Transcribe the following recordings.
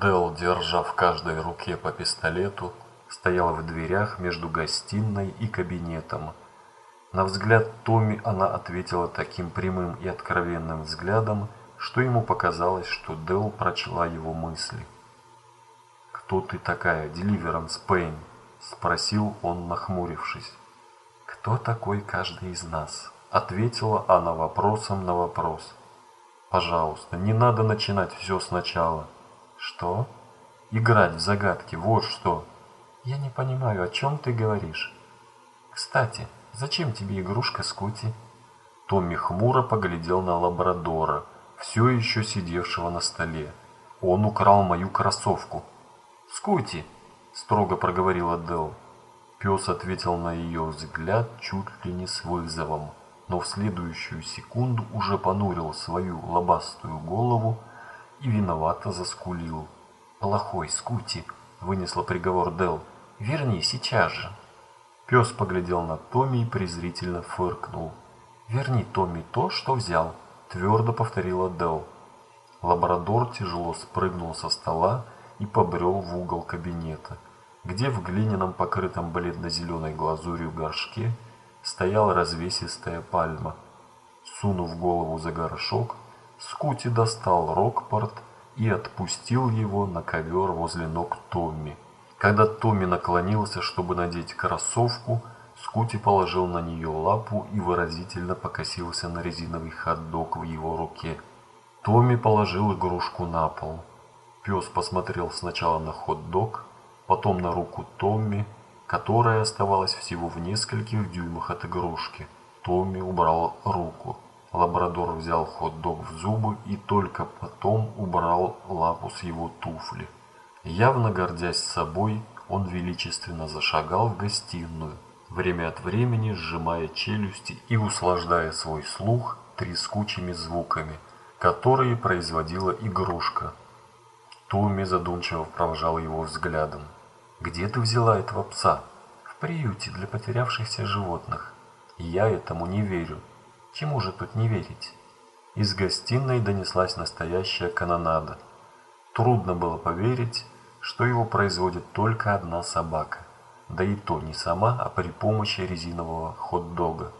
Дел, держа в каждой руке по пистолету, стояла в дверях между гостиной и кабинетом. На взгляд Томми она ответила таким прямым и откровенным взглядом, что ему показалось, что Дел прочла его мысли. «Кто ты такая, Деливеранс Пейн?» – спросил он, нахмурившись. «Кто такой каждый из нас?» – ответила она вопросом на вопрос. «Пожалуйста, не надо начинать все сначала». «Что?» «Играть в загадки, вот что!» «Я не понимаю, о чем ты говоришь?» «Кстати, зачем тебе игрушка Скути?» Томми хмуро поглядел на лабрадора, все еще сидевшего на столе. «Он украл мою кроссовку». «Скути!» – строго проговорила Дел. Пес ответил на ее взгляд чуть ли не с вызовом, но в следующую секунду уже понурил свою лобастую голову и виновато заскулил. «Плохой, Скути!» – вынесла приговор Дел. «Верни сейчас же!» Пес поглядел на Томми и презрительно фыркнул. «Верни Томми то, что взял», – твердо повторила Дел. Лабрадор тяжело спрыгнул со стола и побрел в угол кабинета, где в глиняном покрытом бледно-зеленой глазурью горшке стояла развесистая пальма. Сунув голову за горшок, Скути достал Рокпорт и отпустил его на ковер возле ног Томми. Когда Томми наклонился, чтобы надеть кроссовку, Скути положил на нее лапу и выразительно покосился на резиновый хот-дог в его руке. Томми положил игрушку на пол. Пес посмотрел сначала на хот-дог, потом на руку Томми, которая оставалась всего в нескольких дюймах от игрушки. Томми убрал руку. Лабрадор взял хот-дог в зубы и только потом убрал лапу с его туфли. Явно гордясь собой, он величественно зашагал в гостиную, время от времени сжимая челюсти и услаждая свой слух трескучими звуками, которые производила игрушка. Томми задумчиво провожал его взглядом. «Где ты взяла этого пса?» «В приюте для потерявшихся животных. Я этому не верю. Чему же тут не верить? Из гостиной донеслась настоящая канонада. Трудно было поверить, что его производит только одна собака. Да и то не сама, а при помощи резинового хот-дога.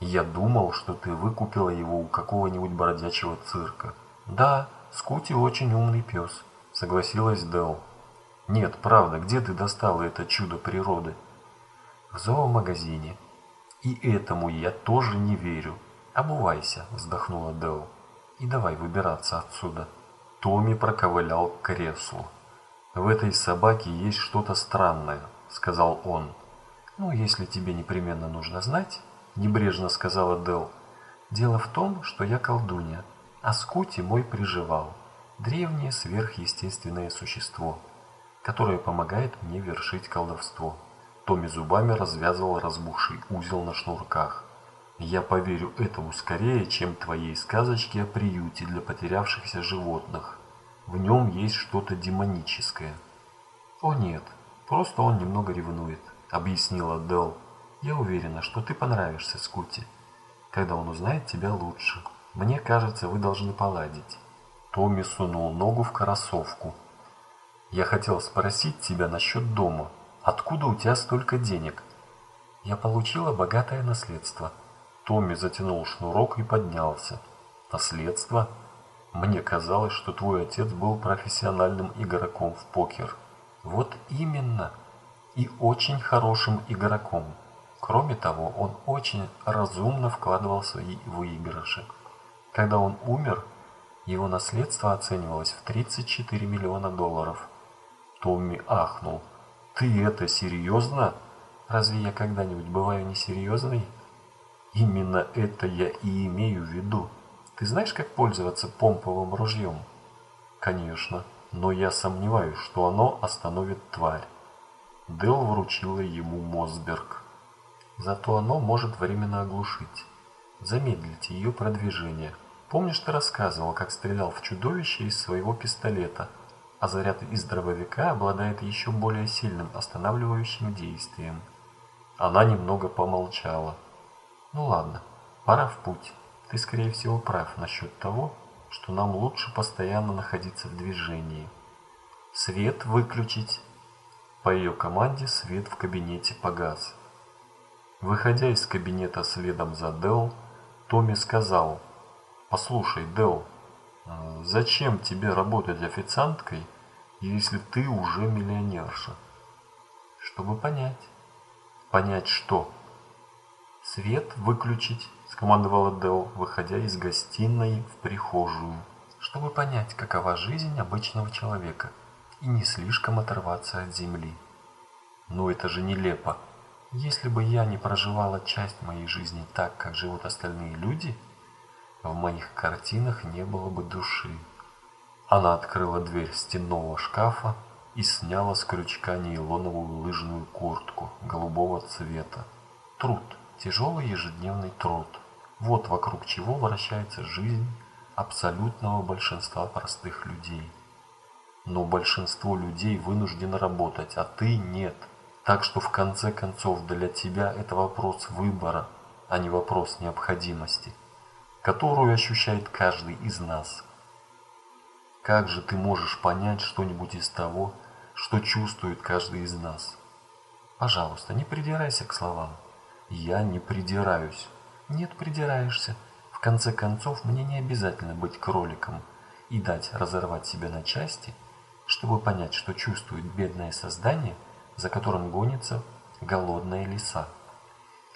Я думал, что ты выкупила его у какого-нибудь бродячего цирка. Да, Скути очень умный пес, согласилась Дел. Нет, правда, где ты достала это чудо природы? В зоомагазине. И этому я тоже не верю. Обувайся, вздохнула Дэл. И давай выбираться отсюда. Томми проковылял к креслу. В этой собаке есть что-то странное, сказал он. Ну, если тебе непременно нужно знать, небрежно сказала Дэл. Дело в том, что я колдунья, а Скути мой приживал. Древнее сверхъестественное существо, которое помогает мне вершить колдовство. Томми зубами развязывал разбухший узел на шнурках. «Я поверю этому скорее, чем твоей сказочке о приюте для потерявшихся животных. В нем есть что-то демоническое». «О нет, просто он немного ревнует», — объяснила Дел. «Я уверена, что ты понравишься Скути, когда он узнает тебя лучше. Мне кажется, вы должны поладить». Томми сунул ногу в кроссовку. «Я хотел спросить тебя насчет дома», Откуда у тебя столько денег? Я получила богатое наследство. Томми затянул шнурок и поднялся. Наследство? Мне казалось, что твой отец был профессиональным игроком в покер. Вот именно. И очень хорошим игроком. Кроме того, он очень разумно вкладывал свои выигрыши. Когда он умер, его наследство оценивалось в 34 миллиона долларов. Томми ахнул. Ты это серьезно? Разве я когда-нибудь бываю несерьезной? Именно это я и имею в виду. Ты знаешь, как пользоваться помповым ружьем? Конечно, но я сомневаюсь, что оно остановит тварь. Дел вручила ему Мосберг. Зато оно может временно оглушить. Замедлить ее продвижение. Помнишь, ты рассказывал, как стрелял в чудовище из своего пистолета? А заряд из дробовика обладает еще более сильным останавливающим действием. Она немного помолчала. «Ну ладно, пора в путь. Ты, скорее всего, прав насчет того, что нам лучше постоянно находиться в движении. Свет выключить. По ее команде свет в кабинете погас. Выходя из кабинета следом за Дел, Томми сказал, «Послушай, Дел, зачем тебе работать официанткой, если ты уже миллионерша?» «Чтобы понять». «Понять что?» «Свет выключить», – скомандовала Дел, выходя из гостиной в прихожую, чтобы понять, какова жизнь обычного человека и не слишком оторваться от земли. Но это же нелепо. Если бы я не проживала часть моей жизни так, как живут остальные люди, в моих картинах не было бы души. Она открыла дверь стенного шкафа и сняла с крючка нейлоновую лыжную куртку голубого цвета. Труд. Тяжелый ежедневный труд. Вот вокруг чего вращается жизнь абсолютного большинства простых людей. Но большинство людей вынуждено работать, а ты нет. Так что в конце концов для тебя это вопрос выбора, а не вопрос необходимости, которую ощущает каждый из нас. Как же ты можешь понять что-нибудь из того, что чувствует каждый из нас? Пожалуйста, не придирайся к словам. Я не придираюсь. Нет, придираешься. В конце концов, мне не обязательно быть кроликом и дать разорвать себя на части, чтобы понять, что чувствует бедное создание, за которым гонится голодная лиса.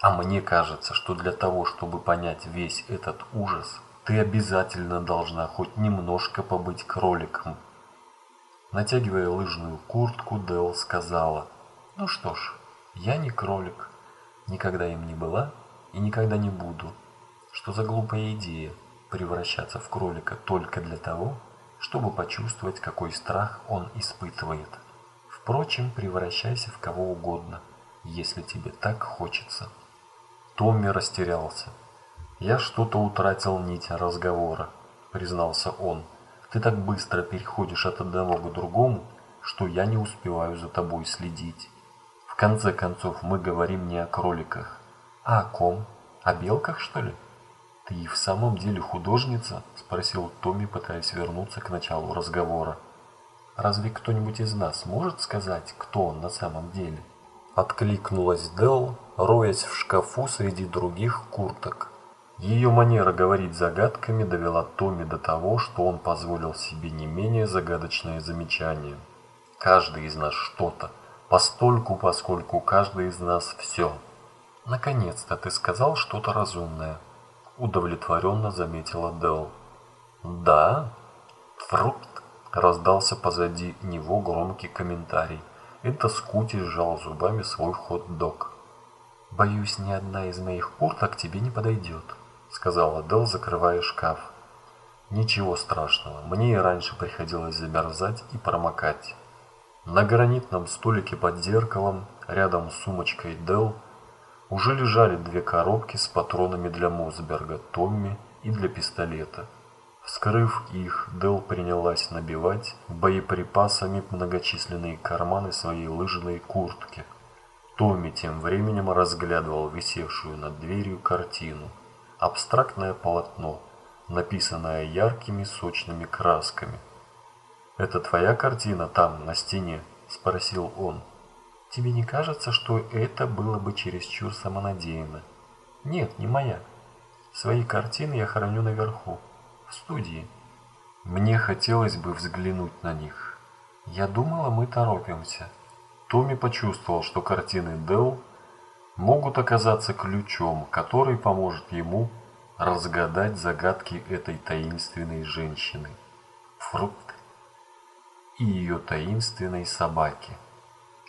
А мне кажется, что для того, чтобы понять весь этот ужас, ты обязательно должна хоть немножко побыть кроликом. Натягивая лыжную куртку, Дэл сказала, «Ну что ж, я не кролик, Никогда им не была и никогда не буду. Что за глупая идея превращаться в кролика только для того, чтобы почувствовать, какой страх он испытывает. Впрочем, превращайся в кого угодно, если тебе так хочется. Томми растерялся. «Я что-то утратил нить разговора», — признался он. «Ты так быстро переходишь от одного к другому, что я не успеваю за тобой следить». В конце концов, мы говорим не о кроликах, а о ком? О белках, что ли? Ты и в самом деле художница? Спросил Томми, пытаясь вернуться к началу разговора. Разве кто-нибудь из нас может сказать, кто он на самом деле? Откликнулась Дел, роясь в шкафу среди других курток. Ее манера говорить загадками довела Томми до того, что он позволил себе не менее загадочное замечание. Каждый из нас что-то, постольку, поскольку каждый из нас все. Наконец-то ты сказал что-то разумное, удовлетворенно заметила Дел. Да? Фрукт, раздался позади него громкий комментарий. Это Скути сжал зубами свой хот-дог. «Боюсь, ни одна из моих курток тебе не подойдет», — сказала Дел, закрывая шкаф. «Ничего страшного, мне и раньше приходилось замерзать и промокать». На гранитном столике под зеркалом, рядом с сумочкой Дел, уже лежали две коробки с патронами для Мосберга, Томми и для пистолета. Вскрыв их, Дел принялась набивать боеприпасами многочисленные карманы своей лыжной куртки. Томми тем временем разглядывал висевшую над дверью картину. Абстрактное полотно, написанное яркими сочными красками – «Это твоя картина там, на стене?» – спросил он. «Тебе не кажется, что это было бы чересчур самонадеянно?» «Нет, не моя. Свои картины я храню наверху, студии. Мне хотелось бы взглянуть на них. Я думала, мы торопимся». Томми почувствовал, что картины Дел могут оказаться ключом, который поможет ему разгадать загадки этой таинственной женщины. Фрукт и ее таинственной собаки.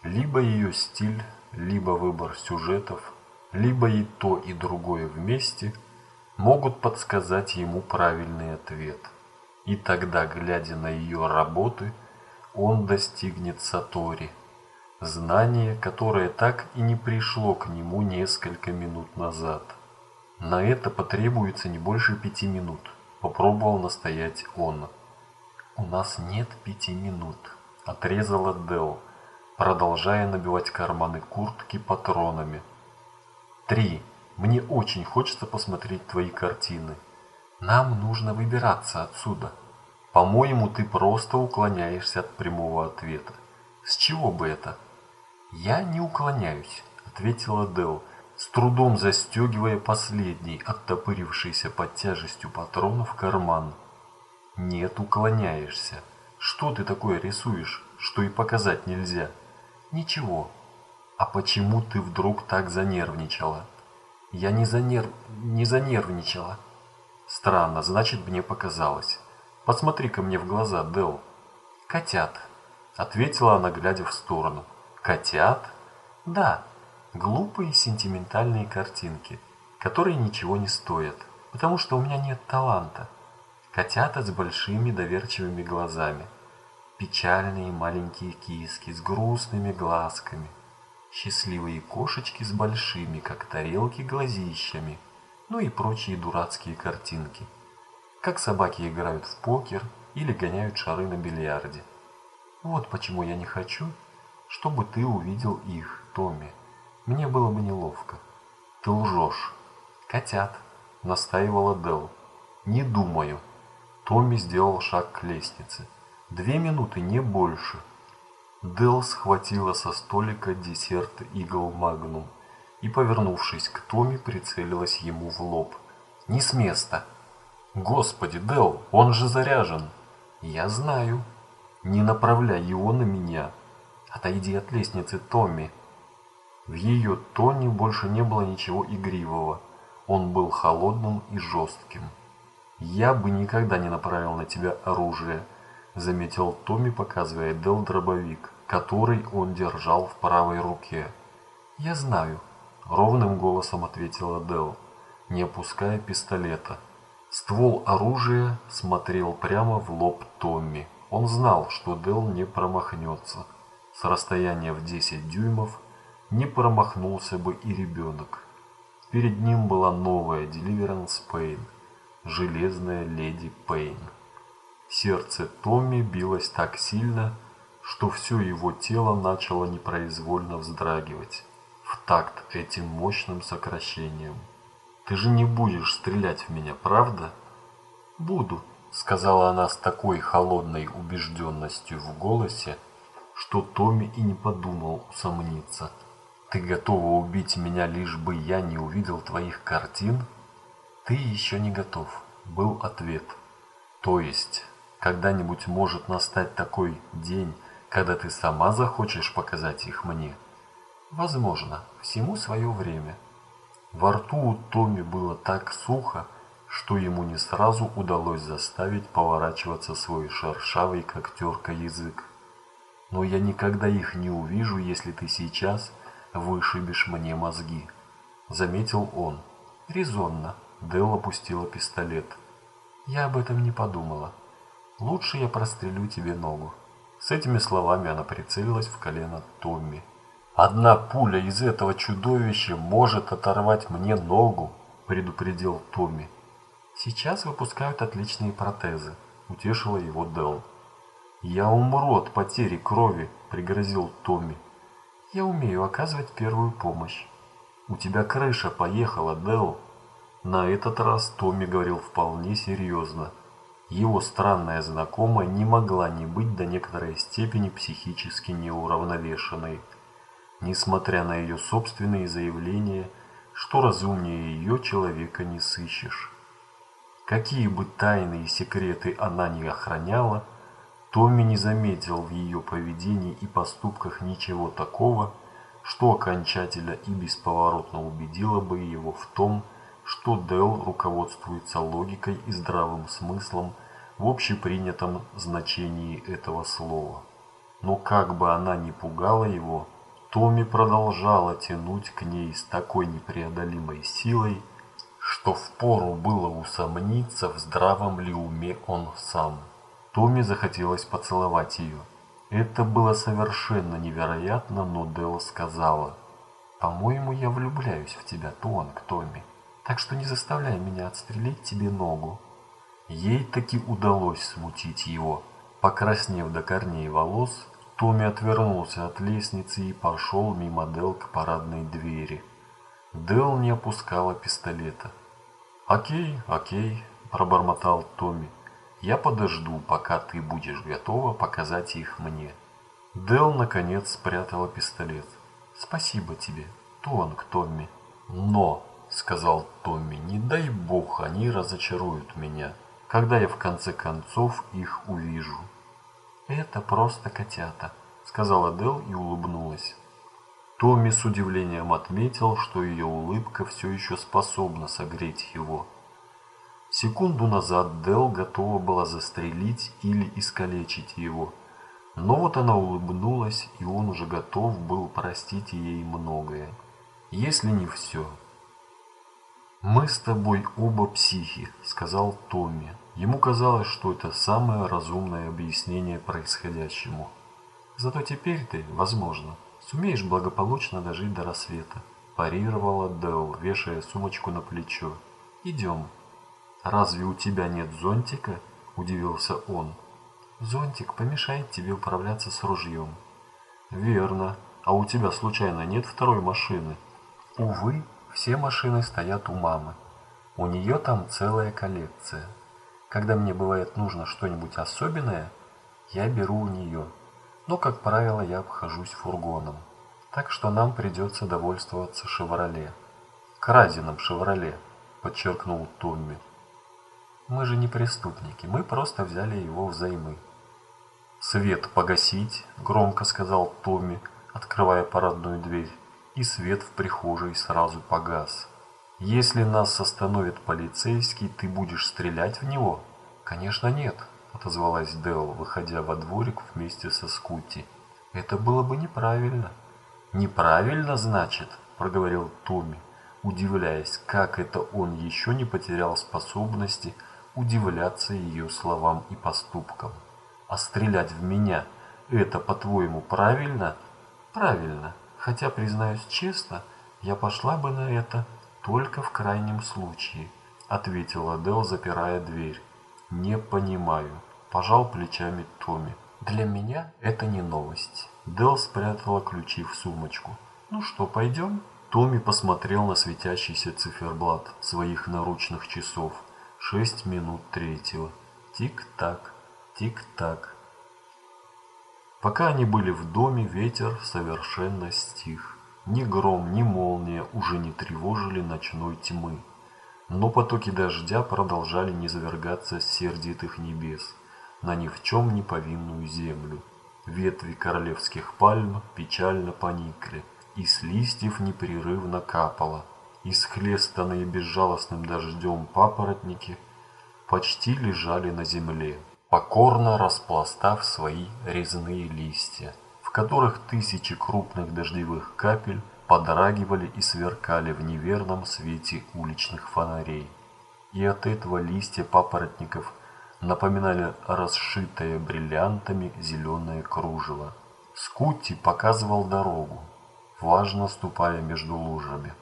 Либо ее стиль, либо выбор сюжетов, либо и то, и другое вместе могут подсказать ему правильный ответ. И тогда, глядя на ее работы, он достигнет Сатори, знание, которое так и не пришло к нему несколько минут назад. На это потребуется не больше пяти минут, попробовал настоять он. «У нас нет пяти минут», – отрезала Дел, продолжая набивать карманы куртки патронами. «Три. Мне очень хочется посмотреть твои картины. Нам нужно выбираться отсюда». По-моему, ты просто уклоняешься от прямого ответа. С чего бы это? Я не уклоняюсь, ответила Дел, с трудом застегивая последний, оттопырившийся под тяжестью патронов карман. Нет, уклоняешься. Что ты такое рисуешь, что и показать нельзя? Ничего. А почему ты вдруг так занервничала? Я не занерв... не занервничала. Странно, значит, мне показалось. Посмотри-ка мне в глаза, Дел. Котят, ответила она, глядя в сторону. Котят? Да, глупые сентиментальные картинки, которые ничего не стоят, потому что у меня нет таланта. Котята с большими доверчивыми глазами. Печальные маленькие киски с грустными глазками. Счастливые кошечки с большими, как тарелки, глазищами. Ну и прочие дурацкие картинки. Как собаки играют в покер или гоняют шары на бильярде. Вот почему я не хочу, чтобы ты увидел их, Томми. Мне было бы неловко. Ты лжешь. Котят, настаивала Дел. Не думаю. Томми сделал шаг к лестнице. Две минуты, не больше. Дел схватила со столика десерт Игл Магнум и, повернувшись к Томми, прицелилась ему в лоб. «Не с места!» «Господи, Дел, он же заряжен!» «Я знаю!» «Не направляй его на меня!» «Отойди от лестницы, Томми!» В ее тоне больше не было ничего игривого. Он был холодным и жестким. «Я бы никогда не направил на тебя оружие», — заметил Томми, показывая Дел дробовик, который он держал в правой руке. «Я знаю», — ровным голосом ответила Дел, не опуская пистолета. Ствол оружия смотрел прямо в лоб Томми. Он знал, что Дел не промахнется. С расстояния в 10 дюймов не промахнулся бы и ребенок. Перед ним была новая Deliverance Pain — железная леди Пейн. Сердце Томми билось так сильно, что все его тело начало непроизвольно вздрагивать в такт этим мощным сокращением. «Ты же не будешь стрелять в меня, правда?» «Буду», — сказала она с такой холодной убежденностью в голосе, что Томми и не подумал усомниться. «Ты готова убить меня, лишь бы я не увидел твоих картин?» «Ты еще не готов», — был ответ. «То есть, когда-нибудь может настать такой день, когда ты сама захочешь показать их мне?» «Возможно, всему свое время». Во рту у Томми было так сухо, что ему не сразу удалось заставить поворачиваться свой шершавый, как язык. «Но я никогда их не увижу, если ты сейчас вышибешь мне мозги», — заметил он. «Резонно», Дэл опустила пистолет. «Я об этом не подумала. Лучше я прострелю тебе ногу». С этими словами она прицелилась в колено Томми. «Одна пуля из этого чудовища может оторвать мне ногу», – предупредил Томми. «Сейчас выпускают отличные протезы», – утешила его Дэл. «Я умру от потери крови», – пригрозил Томми. «Я умею оказывать первую помощь». «У тебя крыша поехала, Дэл», на этот раз Томми говорил вполне серьезно. Его странная знакомая не могла не быть до некоторой степени психически неуравновешенной. Несмотря на ее собственные заявления, что разумнее ее человека не сыщешь. Какие бы тайные секреты она ни охраняла, Томми не заметил в ее поведении и поступках ничего такого, что окончательно и бесповоротно убедило бы его в том, что Дел руководствуется логикой и здравым смыслом в общепринятом значении этого слова. Но как бы она ни пугала его, Томми продолжала тянуть к ней с такой непреодолимой силой, что впору было усомниться, в здравом ли уме он сам. Томми захотелось поцеловать ее. Это было совершенно невероятно, но Дел сказала, «По-моему, я влюбляюсь в тебя, Туанг, Томми» так что не заставляй меня отстрелить тебе ногу. Ей таки удалось смутить его. Покраснев до корней волос, Томми отвернулся от лестницы и пошел мимо Дел к парадной двери. Дел не опускала пистолета. «Окей, окей», – пробормотал Томми. Я подожду, пока ты будешь готова показать их мне. Дел наконец спрятала пистолет. Спасибо тебе, Тонг, Томми. Но, сказал Томми, не дай бог они разочаруют меня, когда я в конце концов их увижу. Это просто котята, сказала Дел и улыбнулась. Томми с удивлением отметил, что ее улыбка все еще способна согреть его. Секунду назад Дел готова была застрелить или искалечить его. Но вот она улыбнулась, и он уже готов был простить ей многое. Если не все. «Мы с тобой оба психи», — сказал Томми. Ему казалось, что это самое разумное объяснение происходящему. «Зато теперь ты, возможно, Сумеешь благополучно дожить до рассвета, парировала Дэл, вешая сумочку на плечо. Идем. Разве у тебя нет зонтика? Удивился он. Зонтик помешает тебе управляться с ружьем. Верно. А у тебя случайно нет второй машины? Увы, все машины стоят у мамы. У нее там целая коллекция. Когда мне бывает нужно что-нибудь особенное, я беру у нее но, как правило, я обхожусь фургоном. Так что нам придется довольствоваться «Шевроле». «Краденым «Шевроле», — подчеркнул Томми. «Мы же не преступники, мы просто взяли его взаймы». «Свет погасить», — громко сказал Томми, открывая парадную дверь, и свет в прихожей сразу погас. «Если нас остановит полицейский, ты будешь стрелять в него?» «Конечно нет», отозвалась Дэл, выходя во дворик вместе со Скути. Это было бы неправильно. Неправильно, значит, проговорил Томми, удивляясь, как это он еще не потерял способности удивляться ее словам и поступкам. А стрелять в меня это, по-твоему, правильно? Правильно. Хотя, признаюсь честно, я пошла бы на это только в крайнем случае, ответила Дэл, запирая дверь. «Не понимаю», – пожал плечами Томми. «Для меня это не новость». Дел спрятала ключи в сумочку. «Ну что, пойдем?» Томми посмотрел на светящийся циферблат своих наручных часов. Шесть минут третьего. Тик-так, тик-так. Пока они были в доме, ветер совершенно стих. Ни гром, ни молния уже не тревожили ночной тьмы. Но потоки дождя продолжали низвергаться с сердитых небес на ни в чем не повинную землю. Ветви королевских пальм печально поникли, и с листьев непрерывно капало. Исхлестанные безжалостным дождем папоротники почти лежали на земле, покорно распластав свои резные листья, в которых тысячи крупных дождевых капель подрагивали и сверкали в неверном свете уличных фонарей. И от этого листья папоротников напоминали расшитое бриллиантами зеленое кружево. Скутти показывал дорогу, важно ступая между лужами.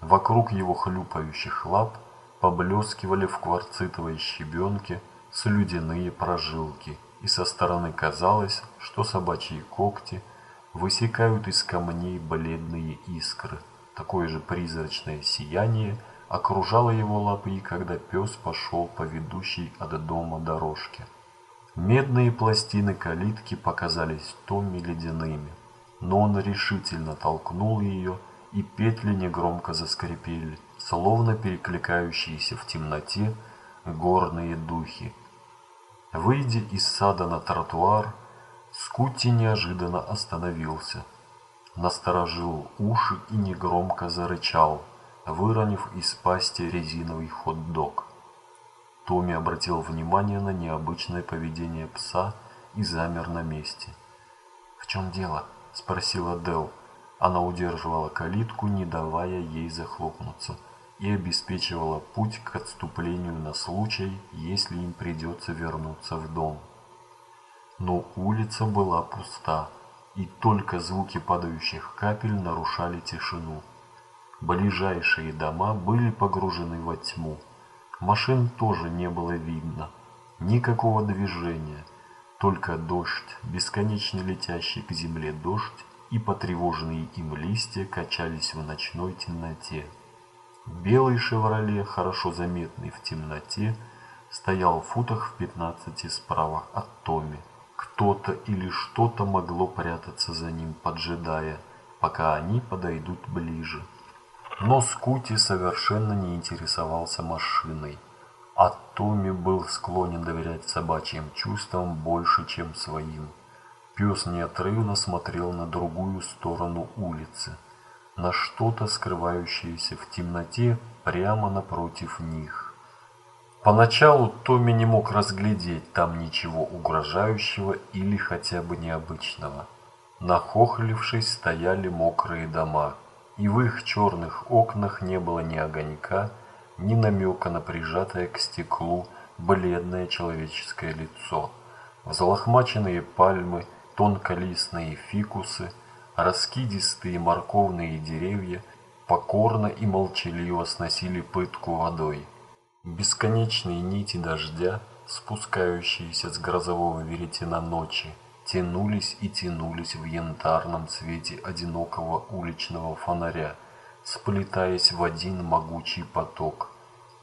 Вокруг его хлюпающих лап поблескивали в кварцитовой щебенке слюдяные прожилки, и со стороны казалось, что собачьи когти – высекают из камней бледные искры. Такое же призрачное сияние окружало его лапы, когда пес пошел по ведущей от дома дорожке. Медные пластины калитки показались Томми ледяными, но он решительно толкнул ее, и петли негромко заскрипели, словно перекликающиеся в темноте горные духи. Выйдя из сада на тротуар, Скутти неожиданно остановился, насторожил уши и негромко зарычал, выронив из пасти резиновый хот-дог. Томми обратил внимание на необычное поведение пса и замер на месте. «В чем дело?» – спросила Дел. Она удерживала калитку, не давая ей захлопнуться, и обеспечивала путь к отступлению на случай, если им придется вернуться в дом. Но улица была пуста, и только звуки падающих капель нарушали тишину. Ближайшие дома были погружены во тьму. Машин тоже не было видно. Никакого движения, только дождь, бесконечно летящий к земле дождь, и потревоженные им листья качались в ночной темноте. Белый «Шевроле», хорошо заметный в темноте, стоял в футах в пятнадцати справа от Томми. Кто-то или что-то могло прятаться за ним, поджидая, пока они подойдут ближе. Но Скути совершенно не интересовался машиной, а Томми был склонен доверять собачьим чувствам больше, чем своим. Пес неотрывно смотрел на другую сторону улицы, на что-то скрывающееся в темноте прямо напротив них. Поначалу Томми не мог разглядеть там ничего угрожающего или хотя бы необычного. Нахохлившись, стояли мокрые дома, и в их черных окнах не было ни огонька, ни намека на прижатое к стеклу бледное человеческое лицо. Взлохмаченные пальмы – тонколистные фикусы, раскидистые морковные деревья покорно и молчаливо сносили пытку водой. Бесконечные нити дождя, спускающиеся с грозового веретена ночи, тянулись и тянулись в янтарном цвете одинокого уличного фонаря, сплетаясь в один могучий поток,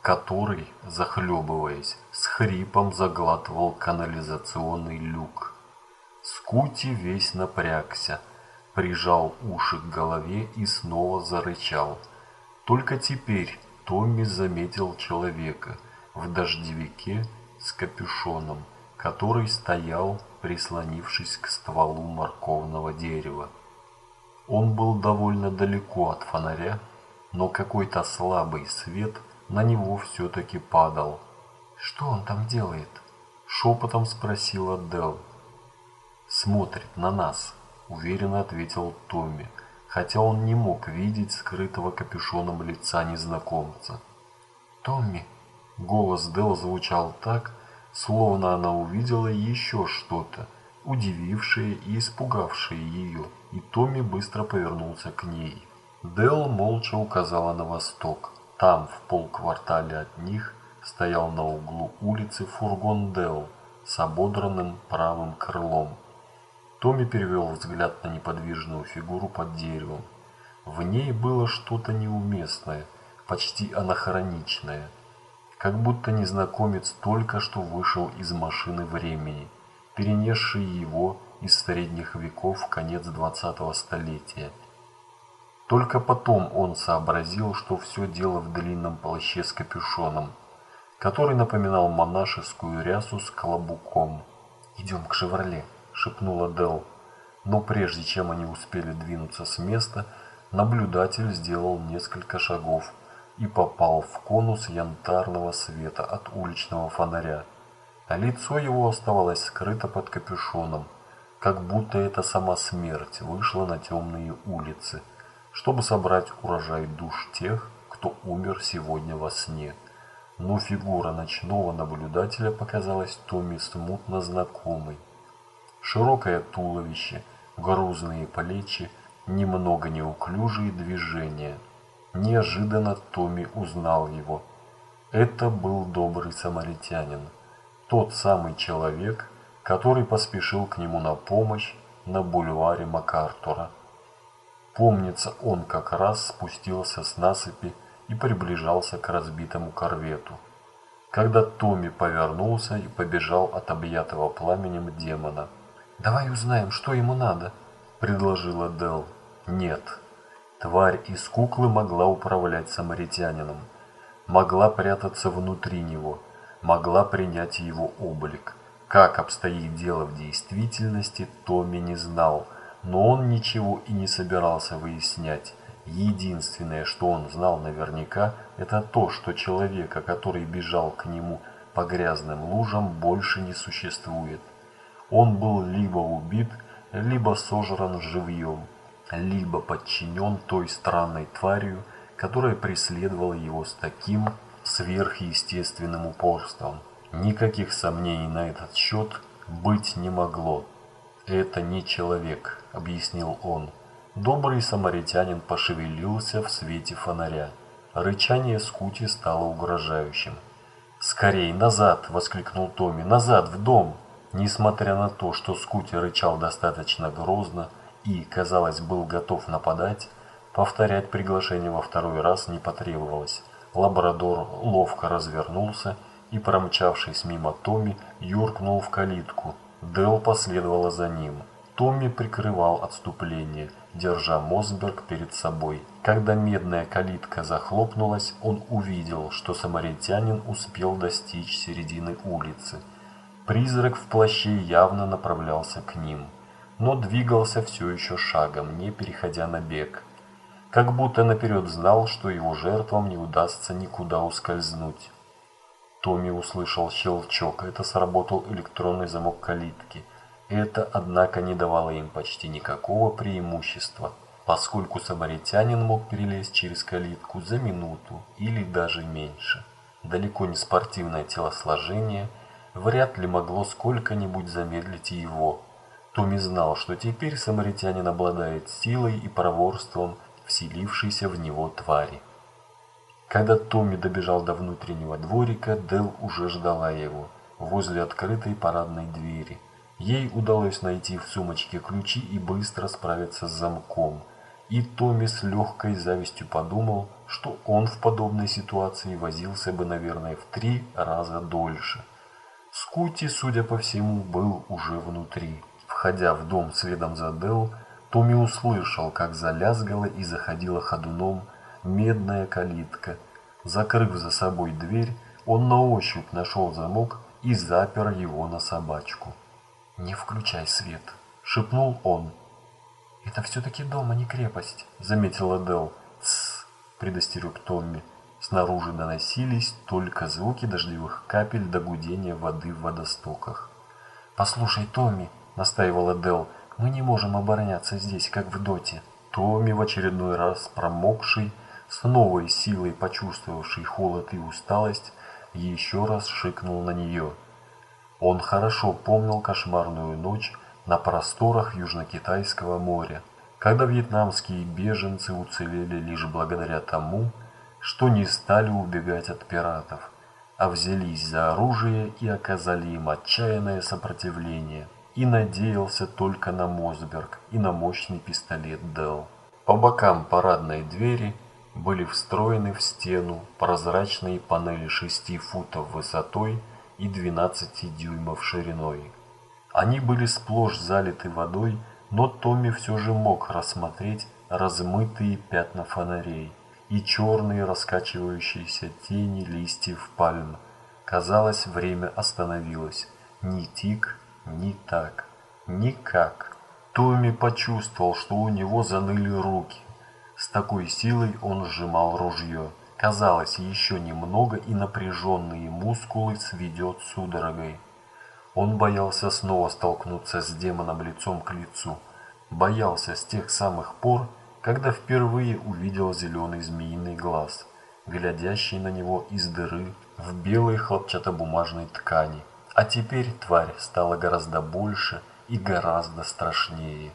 который, захлебываясь, с хрипом заглатывал канализационный люк. Скути весь напрягся, прижал уши к голове и снова зарычал. Только теперь Томми заметил человека в дождевике с капюшоном, который стоял, прислонившись к стволу морковного дерева. Он был довольно далеко от фонаря, но какой-то слабый свет на него все-таки падал. «Что он там делает?» – шепотом спросила Делл смотрит на нас», – уверенно ответил Томми, хотя он не мог видеть скрытого капюшоном лица незнакомца. «Томми!» – голос Дел звучал так, словно она увидела еще что-то, удивившее и испугавшее ее, и Томми быстро повернулся к ней. Дел молча указала на восток. Там, в полквартале от них, стоял на углу улицы фургон Дел с ободранным правым крылом. Томми перевел взгляд на неподвижную фигуру под деревом. В ней было что-то неуместное, почти анахроничное. Как будто незнакомец только что вышел из машины времени, перенесший его из средних веков в конец двадцатого столетия. Только потом он сообразил, что все дело в длинном плаще с капюшоном, который напоминал монашескую рясу с колобуком. «Идем к «Шевроле», шепнула Дел. Но прежде чем они успели двинуться с места, наблюдатель сделал несколько шагов и попал в конус янтарного света от уличного фонаря. А лицо его оставалось скрыто под капюшоном, как будто это сама смерть вышла на темные улицы, чтобы собрать урожай душ тех, кто умер сегодня во сне. Но фигура ночного наблюдателя показалась Томми смутно знакомой. Широкое туловище, грузные плечи, немного неуклюжие движения. Неожиданно Томми узнал его. Это был добрый самаритянин, тот самый человек, который поспешил к нему на помощь на бульваре МакАртура. Помнится, он как раз спустился с насыпи и приближался к разбитому корвету. Когда Томми повернулся и побежал от объятого пламенем демона – «Давай узнаем, что ему надо», – предложила Дел. «Нет». Тварь из куклы могла управлять самаритянином, могла прятаться внутри него, могла принять его облик. Как обстоит дело в действительности, Томми не знал, но он ничего и не собирался выяснять. Единственное, что он знал наверняка, это то, что человека, который бежал к нему по грязным лужам, больше не существует. Он был либо убит, либо сожран живьем, либо подчинен той странной тварью, которая преследовала его с таким сверхъестественным упорством. Никаких сомнений на этот счет быть не могло. «Это не человек», — объяснил он. Добрый самаритянин пошевелился в свете фонаря. Рычание скути стало угрожающим. «Скорей, назад!» — воскликнул Томми. «Назад, в дом!» Несмотря на то, что скутер рычал достаточно грозно и, казалось, был готов нападать, повторять приглашение во второй раз не потребовалось. Лабрадор ловко развернулся и, промчавшись мимо Томми, юркнул в калитку. Дел последовала за ним. Томми прикрывал отступление, держа Мосберг перед собой. Когда медная калитка захлопнулась, он увидел, что самаритянин успел достичь середины улицы. Призрак в плаще явно направлялся к ним, но двигался все еще шагом, не переходя на бег. Как будто наперед знал, что его жертвам не удастся никуда ускользнуть. Томми услышал щелчок, это сработал электронный замок калитки – это, однако, не давало им почти никакого преимущества, поскольку самаритянин мог перелезть через калитку за минуту или даже меньше. Далеко не спортивное телосложение вряд ли могло сколько-нибудь замедлить его. Томми знал, что теперь самаритянин обладает силой и проворством вселившейся в него твари. Когда Томми добежал до внутреннего дворика, Дел уже ждала его возле открытой парадной двери. Ей удалось найти в сумочке ключи и быстро справиться с замком. И Томми с легкой завистью подумал, что он в подобной ситуации возился бы, наверное, в три раза дольше. Скути, судя по всему, был уже внутри. Входя в дом следом за Дел, Томми услышал, как залязгала и заходила ходуном медная калитка. Закрыв за собой дверь, он на ощупь нашел замок и запер его на собачку. «Не включай свет», — шепнул он. «Это все-таки дом, а не крепость», — заметила Дел. «Тссс», — предостерег Томми. Снаружи доносились только звуки дождевых капель до гудения воды в водостоках. «Послушай, Томми», — настаивала Дел, — «мы не можем обороняться здесь, как в доте». Томми в очередной раз промокший, с новой силой почувствовавший холод и усталость, еще раз шикнул на нее — он хорошо помнил кошмарную ночь на просторах Южно-Китайского моря, когда вьетнамские беженцы уцелели лишь благодаря тому, что не стали убегать от пиратов, а взялись за оружие и оказали им отчаянное сопротивление, и надеялся только на Мосберг и на мощный пистолет Делл. По бокам парадной двери были встроены в стену прозрачные панели 6 футов высотой и 12 дюймов шириной. Они были сплошь залиты водой, но Томми все же мог рассмотреть размытые пятна фонарей и черные раскачивающиеся тени листьев пальм. Казалось, время остановилось. Ни тик, ни так, никак. Томми почувствовал, что у него заныли руки. С такой силой он сжимал ружье. Казалось, еще немного и напряженные мускулы сведет судорогой. Он боялся снова столкнуться с демоном лицом к лицу. Боялся с тех самых пор, когда впервые увидел зеленый змеиный глаз, глядящий на него из дыры в белой хлопчатобумажной ткани. А теперь тварь стала гораздо больше и гораздо страшнее.